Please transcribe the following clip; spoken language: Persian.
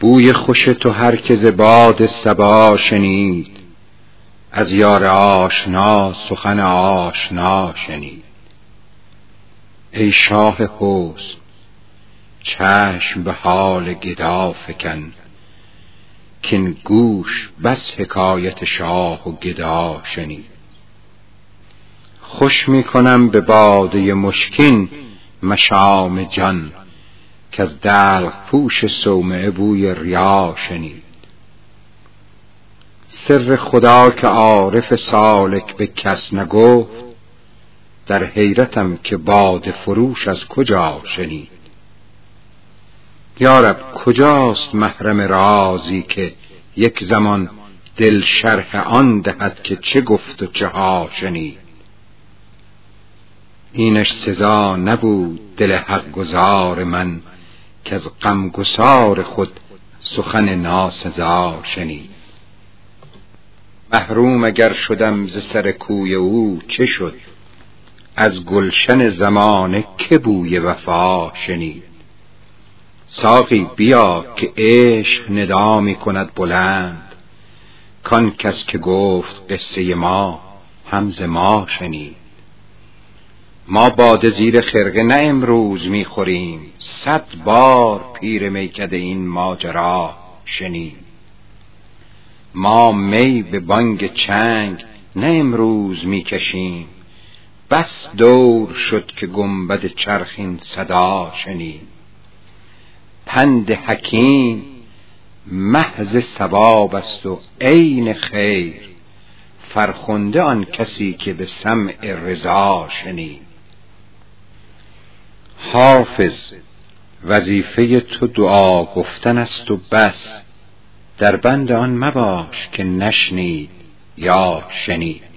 بوی خوش تو هر که باد صبا شنید. از یار آشنا سخن آشنا شنید. ای شاه حسن چشم به حال گدا فکن. کین گوش بس حکایت شاه و گدا شنید. خوش می کنم به باده مشکین مشام جان. که از دلق پوش صومعه بوی ریا شنید. سر خدا که عارف سالک به کس نگفت در حیرتم که باد فروش از کجا شنید. یارب کجاست محرم رازی که یک زمان دل شرح آن دهد که چه گفت و چه ها شنید؟ اینش سزا نبود دل حق گزار من که از غمگسار خود سخن ناسزا شنید. محروم اگر شدم ز سر کوی او چه شد؟ از گلشن زمانه که بوی وفا شنید. ساقی بیا که عشق ندا می کند بلند. کان کس که گفت قصه ما همز ما شنید. ما باده زیر خرقه نه امروز می‌خوریم. صد بار پیر میکده این ماجرا شنید ما می به بانگ چنگ نه امروز می‌کشیم. بس دور شد که گنبد چرخین صدا شنید پند حکیم محض ثواب است و عین خیر. فرخنده آن کسی که به سمع رضا شنید حافظ وظیفه تو دعا گفتن است و بس. در بند آن مباش که نشنید یا شنید.